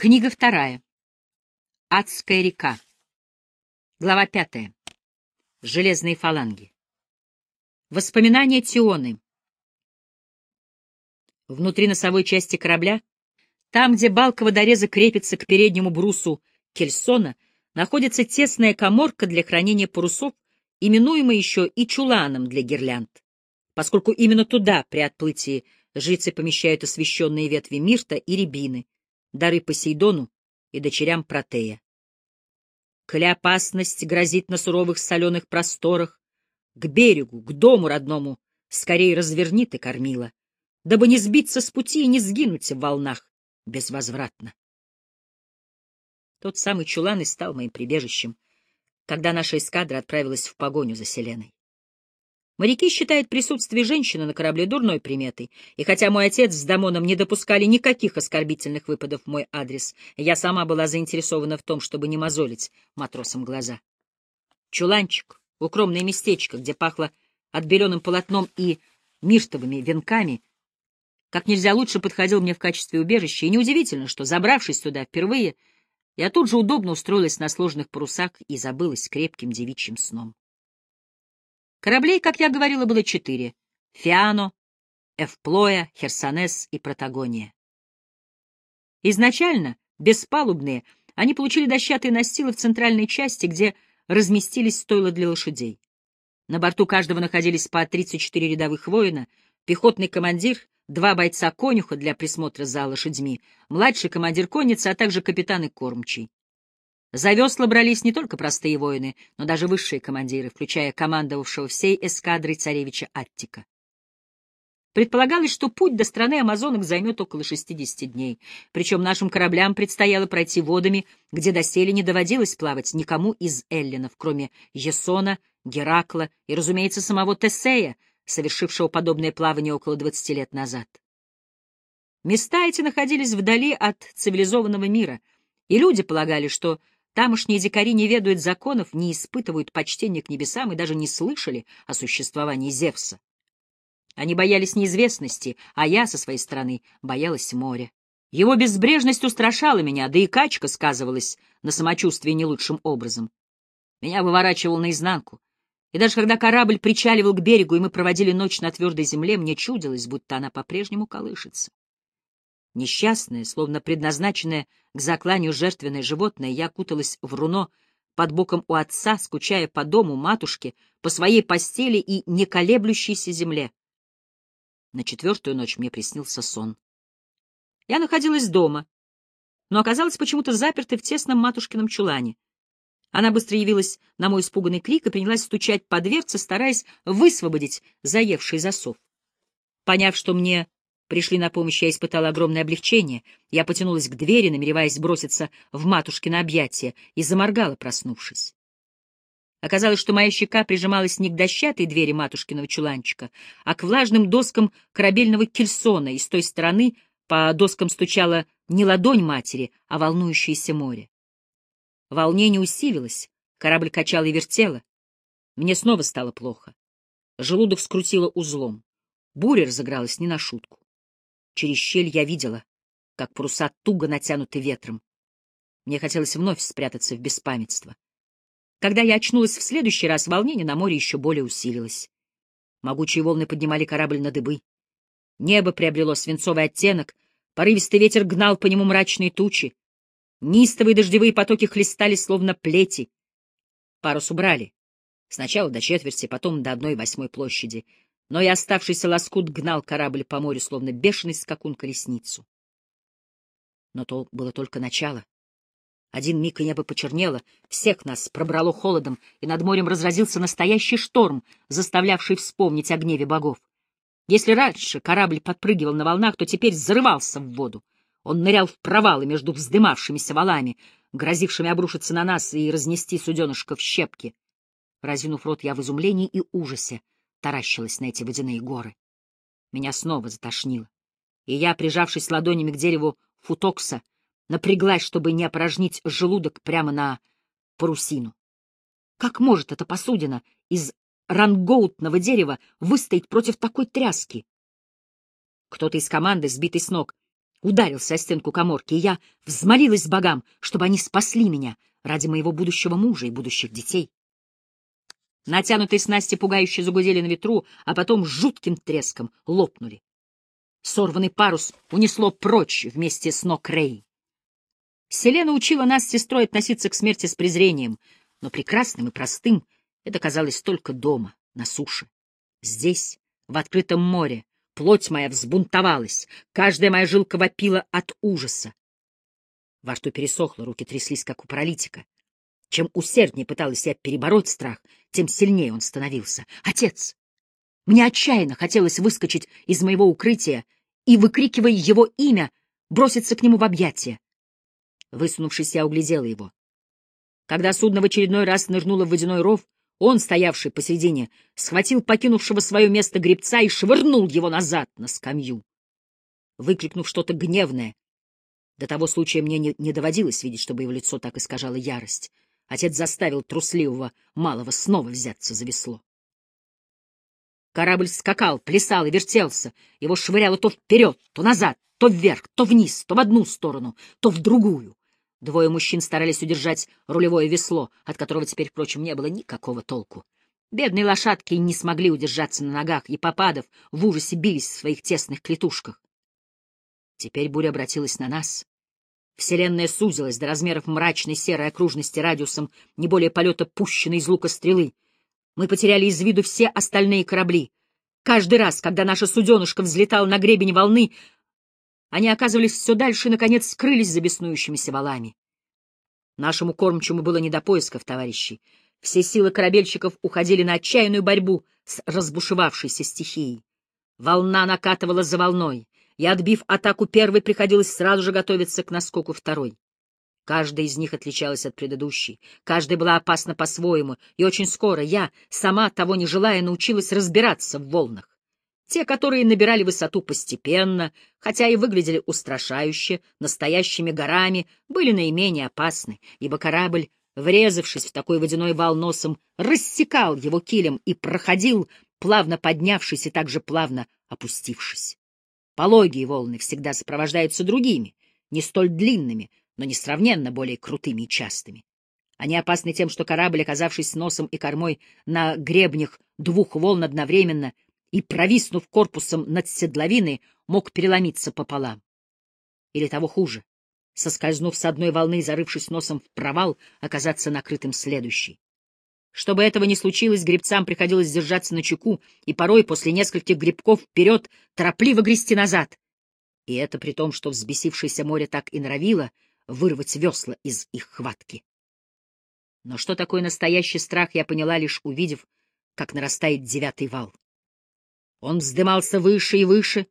Книга вторая. Адская река. Глава пятая. Железные фаланги. Воспоминания Тионы. Внутри носовой части корабля, там, где балка водореза крепится к переднему брусу кельсона, находится тесная коморка для хранения парусов, именуемая еще и чуланом для гирлянд, поскольку именно туда при отплытии жрицы помещают освященные ветви мирта и рябины, дары Посейдону и дочерям Протея. Коли опасность грозит на суровых соленых просторах, к берегу, к дому родному, скорее разверни ты кормила, дабы не сбиться с пути и не сгинуть в волнах безвозвратно. Тот самый чулан и стал моим прибежищем, когда наша эскадра отправилась в погоню за Селеной. Моряки считают присутствие женщины на корабле дурной приметой, и хотя мой отец с Дамоном не допускали никаких оскорбительных выпадов в мой адрес, я сама была заинтересована в том, чтобы не мозолить матросам глаза. Чуланчик, укромное местечко, где пахло отбеленным полотном и миртовыми венками, как нельзя лучше подходил мне в качестве убежища, и неудивительно, что, забравшись туда впервые, я тут же удобно устроилась на сложных парусах и забылась крепким девичьим сном. Кораблей, как я говорила, было четыре — Фиано, Эвплоя, Херсонес и Протагония. Изначально, беспалубные, они получили дощатые настилы в центральной части, где разместились стойла для лошадей. На борту каждого находились по 34 рядовых воина, пехотный командир, два бойца-конюха для присмотра за лошадьми, младший командир конницы, а также капитан и кормчий. За весла брались не только простые воины, но даже высшие командиры, включая командовавшего всей эскадрой царевича Аттика. Предполагалось, что путь до страны амазонок займет около 60 дней, причем нашим кораблям предстояло пройти водами, где доселе не доводилось плавать никому из эллинов, кроме Есона, Геракла и, разумеется, самого Тесея, совершившего подобное плавание около 20 лет назад. Места эти находились вдали от цивилизованного мира, и люди полагали, что Тамошние дикари не ведают законов, не испытывают почтения к небесам и даже не слышали о существовании Зевса. Они боялись неизвестности, а я, со своей стороны, боялась моря. Его безбрежность устрашала меня, да и качка сказывалась на самочувствии не лучшим образом. Меня выворачивал наизнанку. И даже когда корабль причаливал к берегу, и мы проводили ночь на твердой земле, мне чудилось, будто она по-прежнему колышется. Несчастная, словно предназначенная к закланию жертвенное животное, я куталась в руно под боком у отца, скучая по дому, матушке, по своей постели и неколеблющейся земле. На четвертую ночь мне приснился сон. Я находилась дома, но оказалась почему-то запертой в тесном матушкином чулане. Она быстро явилась на мой испуганный крик и принялась стучать по дверце, стараясь высвободить заевший засов. Поняв, что мне пришли на помощь, я испытала огромное облегчение. Я потянулась к двери, намереваясь броситься в матушкино объятия, и заморгала, проснувшись. Оказалось, что моя щека прижималась не к дощатой двери матушкиного чуланчика, а к влажным доскам корабельного кельсона, и с той стороны по доскам стучала не ладонь матери, а волнующееся море. Волнение усилилось, корабль качал и вертело. Мне снова стало плохо. Желудок скрутило узлом. Буря разыгралась не на шутку. Через щель я видела, как паруса туго натянуты ветром. Мне хотелось вновь спрятаться в беспамятство. Когда я очнулась в следующий раз, волнение на море еще более усилилось. Могучие волны поднимали корабль на дыбы. Небо приобрело свинцовый оттенок, порывистый ветер гнал по нему мрачные тучи. Нистовые дождевые потоки хлестали, словно плети. Парус убрали. Сначала до четверти, потом до одной восьмой площади но и оставшийся лоскут гнал корабль по морю, словно бешеный скакун колесницу. Но то было только начало. Один миг и небо почернело, всех нас пробрало холодом, и над морем разразился настоящий шторм, заставлявший вспомнить о гневе богов. Если раньше корабль подпрыгивал на волнах, то теперь взрывался в воду. Он нырял в провалы между вздымавшимися валами, грозившими обрушиться на нас и разнести суденышко в щепки. Разинув рот, я в изумлении и ужасе таращилась на эти водяные горы. Меня снова затошнило, и я, прижавшись ладонями к дереву футокса, напряглась, чтобы не опорожнить желудок прямо на парусину. Как может эта посудина из рангоутного дерева выстоять против такой тряски? Кто-то из команды, сбитый с ног, ударился о стенку коморки, и я взмолилась богам, чтобы они спасли меня ради моего будущего мужа и будущих детей. Натянутые снасти пугающе загудели на ветру, а потом жутким треском лопнули. Сорванный парус унесло прочь вместе с ног Рэй. Селена учила нас с сестрой относиться к смерти с презрением, но прекрасным и простым это казалось только дома, на суше. Здесь, в открытом море, плоть моя взбунтовалась, каждая моя жилка вопила от ужаса. Во рту пересохло, руки тряслись, как у паралитика. Чем усерднее пыталась я перебороть страх, тем сильнее он становился. «Отец!» Мне отчаянно хотелось выскочить из моего укрытия и, выкрикивая его имя, броситься к нему в объятия. Высунувшись, я углядела его. Когда судно в очередной раз нырнуло в водяной ров, он, стоявший посредине, схватил покинувшего свое место гребца и швырнул его назад на скамью. Выкрикнув что-то гневное, до того случая мне не, не доводилось видеть, чтобы его лицо так искажало ярость. Отец заставил трусливого малого снова взяться за весло. Корабль скакал, плясал и вертелся. Его швыряло то вперед, то назад, то вверх, то вниз, то в одну сторону, то в другую. Двое мужчин старались удержать рулевое весло, от которого теперь, впрочем, не было никакого толку. Бедные лошадки не смогли удержаться на ногах, и, попадав, в ужасе бились в своих тесных клетушках. Теперь буря обратилась на нас. Вселенная сузилась до размеров мрачной серой окружности радиусом не более полета пущенной из лука стрелы. Мы потеряли из виду все остальные корабли. Каждый раз, когда наша суденышка взлетала на гребень волны, они оказывались все дальше и, наконец, скрылись за беснующимися валами. Нашему кормчему было не до поисков, товарищи. Все силы корабельщиков уходили на отчаянную борьбу с разбушевавшейся стихией. Волна накатывала за волной и, отбив атаку первой, приходилось сразу же готовиться к наскоку второй. Каждая из них отличалась от предыдущей, каждая была опасна по-своему, и очень скоро я, сама того не желая, научилась разбираться в волнах. Те, которые набирали высоту постепенно, хотя и выглядели устрашающе, настоящими горами, были наименее опасны, ибо корабль, врезавшись в такой водяной вал носом, рассекал его килем и проходил, плавно поднявшись и также плавно опустившись. Пологие волны всегда сопровождаются другими, не столь длинными, но несравненно более крутыми и частыми. Они опасны тем, что корабль, оказавшись носом и кормой на гребнях двух волн одновременно и провиснув корпусом над седловиной, мог переломиться пополам. Или того хуже, соскользнув с одной волны и зарывшись носом в провал, оказаться накрытым следующей. Чтобы этого не случилось, гребцам приходилось держаться на чеку и порой после нескольких грибков вперед торопливо грести назад. И это при том, что взбесившееся море так и норовило вырвать весла из их хватки. Но что такое настоящий страх, я поняла, лишь увидев, как нарастает девятый вал. Он вздымался выше и выше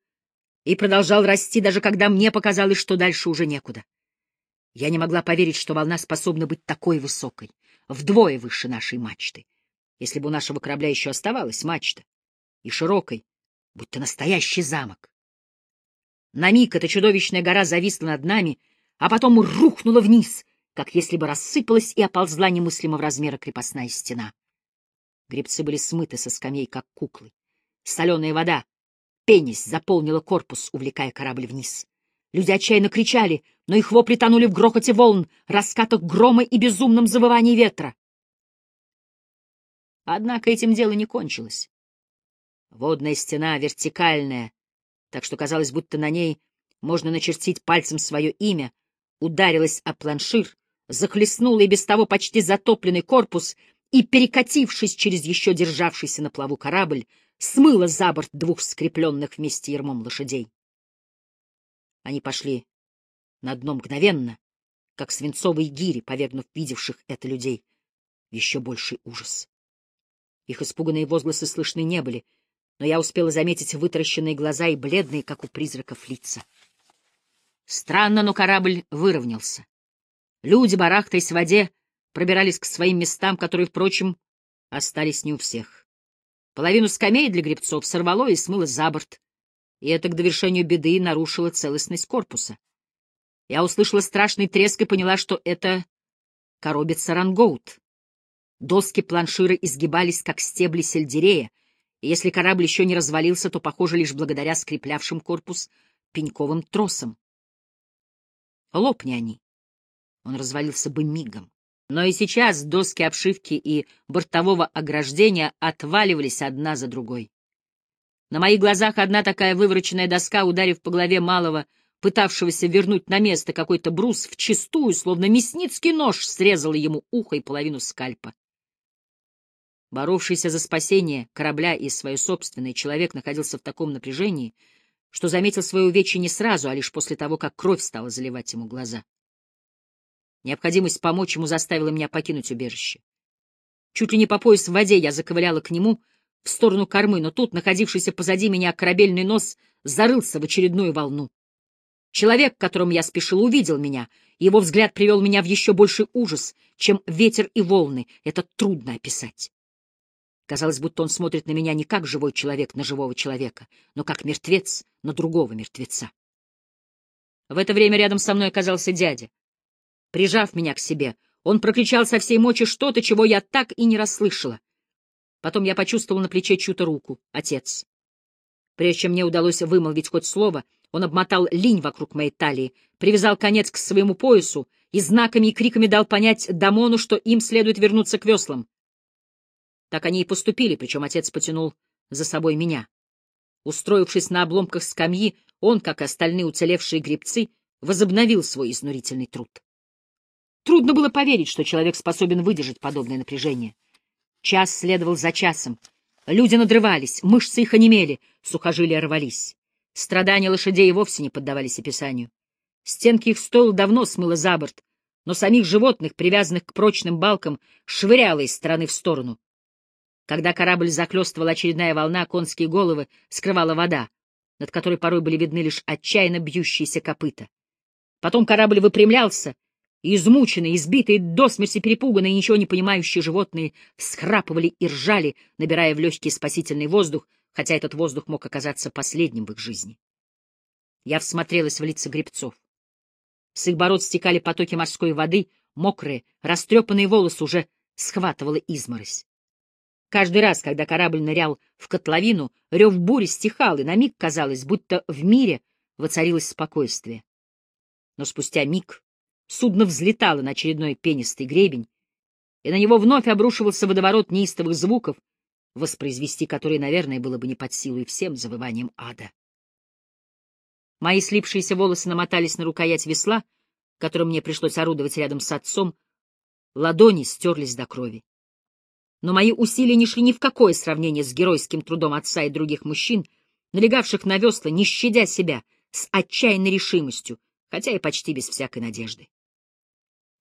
и продолжал расти, даже когда мне показалось, что дальше уже некуда. Я не могла поверить, что волна способна быть такой высокой вдвое выше нашей мачты. Если бы у нашего корабля еще оставалась мачта, и широкой, будто настоящий замок. На миг эта чудовищная гора зависла над нами, а потом рухнула вниз, как если бы рассыпалась и оползла немыслимого размера крепостная стена. Гребцы были смыты со скамей, как куклы. Соленая вода, пенись, заполнила корпус, увлекая корабль вниз. Люди отчаянно кричали, но их вопли тонули в грохоте волн, раскатах грома и безумном завывании ветра. Однако этим дело не кончилось. Водная стена вертикальная, так что казалось, будто на ней можно начертить пальцем свое имя, ударилась о планшир, захлестнула и без того почти затопленный корпус и, перекатившись через еще державшийся на плаву корабль, смыла за борт двух скрепленных вместе ермом лошадей. Они пошли на дно мгновенно, как свинцовые гири, повергнув видевших это людей еще больший ужас. Их испуганные возгласы слышны не были, но я успела заметить вытаращенные глаза и бледные, как у призраков, лица. Странно, но корабль выровнялся. Люди, барахтаясь в воде, пробирались к своим местам, которые, впрочем, остались не у всех. Половину скамей для гребцов сорвало и смыло за борт и это к довершению беды нарушило целостность корпуса. Я услышала страшный треск и поняла, что это коробится рангоут. Доски планшира изгибались, как стебли сельдерея, и если корабль еще не развалился, то, похоже, лишь благодаря скреплявшим корпус пеньковым тросам. Лопни они. Он развалился бы мигом. Но и сейчас доски обшивки и бортового ограждения отваливались одна за другой. На моих глазах одна такая вывороченная доска, ударив по голове малого, пытавшегося вернуть на место какой-то брус, вчистую, словно мясницкий нож, срезала ему ухо и половину скальпа. Боровшийся за спасение корабля и свое собственное, человек находился в таком напряжении, что заметил свое увечье не сразу, а лишь после того, как кровь стала заливать ему глаза. Необходимость помочь ему заставила меня покинуть убежище. Чуть ли не по пояс в воде я заковыляла к нему в сторону кормы, но тут, находившийся позади меня корабельный нос, зарылся в очередную волну. Человек, к которому я спешил, увидел меня, его взгляд привел меня в еще больший ужас, чем ветер и волны. Это трудно описать. Казалось, будто он смотрит на меня не как живой человек на живого человека, но как мертвец на другого мертвеца. В это время рядом со мной оказался дядя. Прижав меня к себе, он прокричал со всей мочи что-то, чего я так и не расслышала. Потом я почувствовал на плече чью-то руку. Отец. Прежде чем мне удалось вымолвить хоть слово, он обмотал линь вокруг моей талии, привязал конец к своему поясу и знаками и криками дал понять Дамону, что им следует вернуться к веслам. Так они и поступили, причем отец потянул за собой меня. Устроившись на обломках скамьи, он, как и остальные уцелевшие гребцы, возобновил свой изнурительный труд. Трудно было поверить, что человек способен выдержать подобное напряжение. Час следовал за часом. Люди надрывались, мышцы их онемели, сухожилия рвались. Страдания лошадей вовсе не поддавались описанию. Стенки их стоил давно смыло за борт, но самих животных, привязанных к прочным балкам, швыряло из стороны в сторону. Когда корабль захлестывала очередная волна, конские головы скрывала вода, над которой порой были видны лишь отчаянно бьющиеся копыта. Потом корабль выпрямлялся, Измученные, избитые, до смерти перепуганные, ничего не понимающие животные схрапывали и ржали, набирая в легкий спасительный воздух, хотя этот воздух мог оказаться последним в их жизни. Я всмотрелась в лица гребцов. С их бород стекали потоки морской воды, мокрые, растрепанные волосы уже схватывала изморозь. Каждый раз, когда корабль нырял в котловину, рев бури стихал, и на миг казалось, будто в мире воцарилось спокойствие. Но спустя миг Судно взлетало на очередной пенистый гребень, и на него вновь обрушивался водоворот неистовых звуков, воспроизвести которые, наверное, было бы не под силу и всем завыванием ада. Мои слипшиеся волосы намотались на рукоять весла, которым мне пришлось орудовать рядом с отцом, ладони стерлись до крови. Но мои усилия не шли ни в какое сравнение с геройским трудом отца и других мужчин, налегавших на весла, не щадя себя, с отчаянной решимостью, хотя и почти без всякой надежды.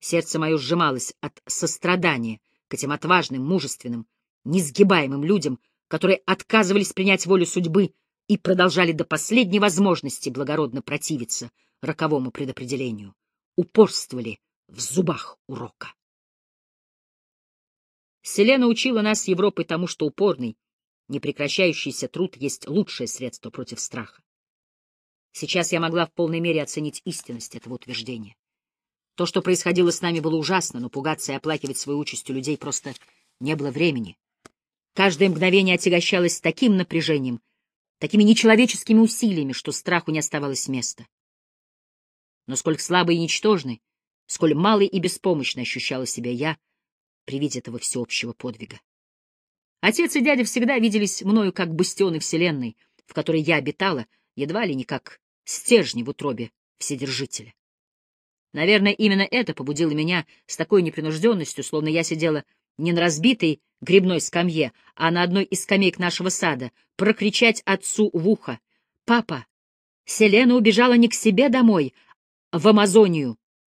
Сердце мое сжималось от сострадания к этим отважным, мужественным, несгибаемым людям, которые отказывались принять волю судьбы и продолжали до последней возможности благородно противиться роковому предопределению, упорствовали в зубах урока. Селена учила нас с Европой тому, что упорный, непрекращающийся труд есть лучшее средство против страха. Сейчас я могла в полной мере оценить истинность этого утверждения. То, что происходило с нами, было ужасно, но пугаться и оплакивать свою участь у людей просто не было времени. Каждое мгновение отягощалось таким напряжением, такими нечеловеческими усилиями, что страху не оставалось места. Но сколь слабой и ничтожной, сколь малой и беспомощной ощущала себя я при виде этого всеобщего подвига. Отец и дядя всегда виделись мною как бастионы Вселенной, в которой я обитала, едва ли не как стержни в утробе Вседержителя. Наверное, именно это побудило меня с такой непринужденностью, словно я сидела не на разбитой грибной скамье, а на одной из скамеек нашего сада, прокричать отцу в ухо. «Папа, Селена убежала не к себе домой, в Амазонию,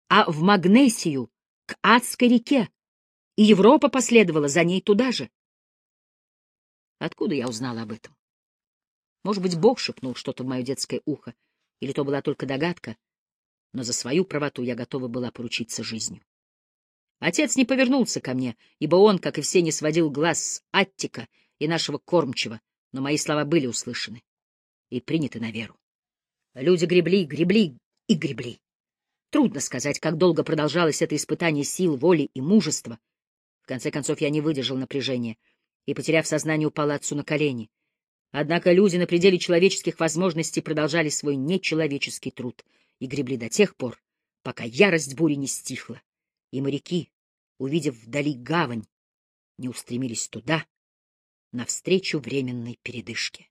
а в Магнесию, к Адской реке, и Европа последовала за ней туда же». Откуда я узнала об этом? Может быть, Бог шепнул что-то в мое детское ухо, или то была только догадка, но за свою правоту я готова была поручиться жизнью. Отец не повернулся ко мне, ибо он, как и все, не сводил глаз с Аттика и нашего кормчего, но мои слова были услышаны и приняты на веру. Люди гребли, гребли и гребли. Трудно сказать, как долго продолжалось это испытание сил, воли и мужества. В конце концов, я не выдержал напряжения и, потеряв сознание, упал отцу на колени. Однако люди на пределе человеческих возможностей продолжали свой нечеловеческий труд — и гребли до тех пор, пока ярость бури не стихла, и моряки, увидев вдали гавань, не устремились туда, навстречу временной передышке.